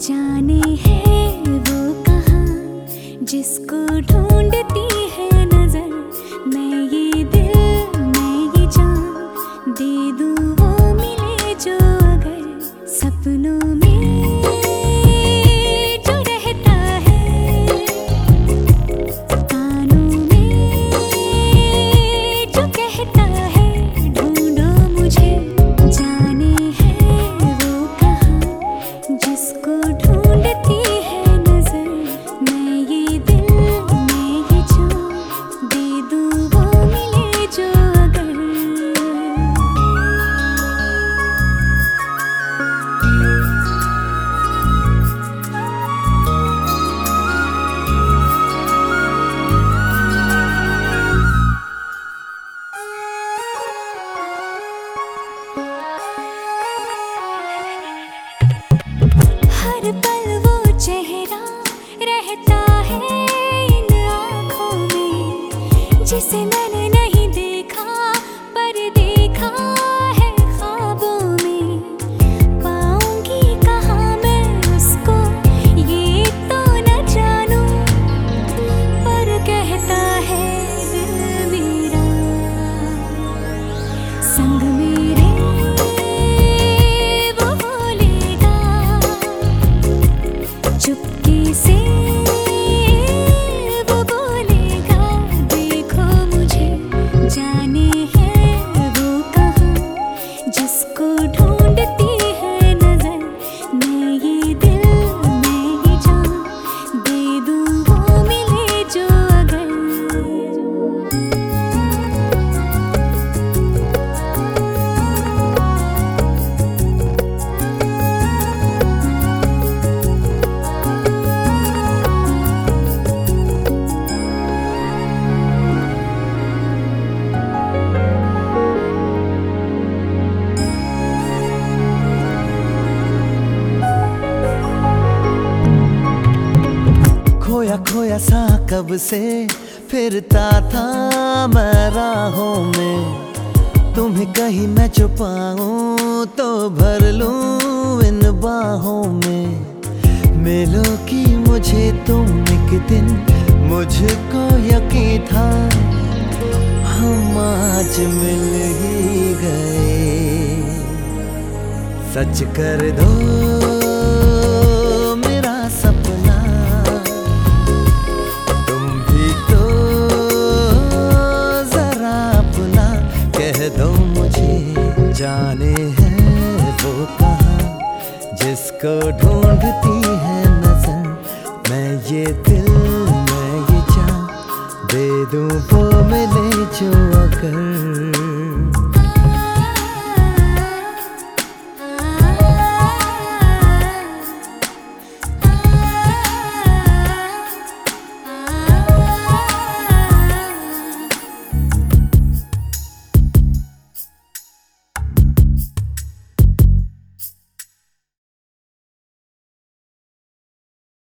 जाने है जिसको ढूंढती जिसे मैंने खोया खोया सा कब से फिरता था मैं राहों में। तुम्हें कहीं मैं छुपाऊं तो भर लूँ इन बाहों में। मिलो की मुझे तुम एक दिन मुझको यकीन था। हम आज मिल ही गए। सच कर दो। जाने हैं वो कहाँ? जिसको ढूंढती है नज़र, मैं ये दिल, मैं ये जान। दे दूँ वो मिले जो अगर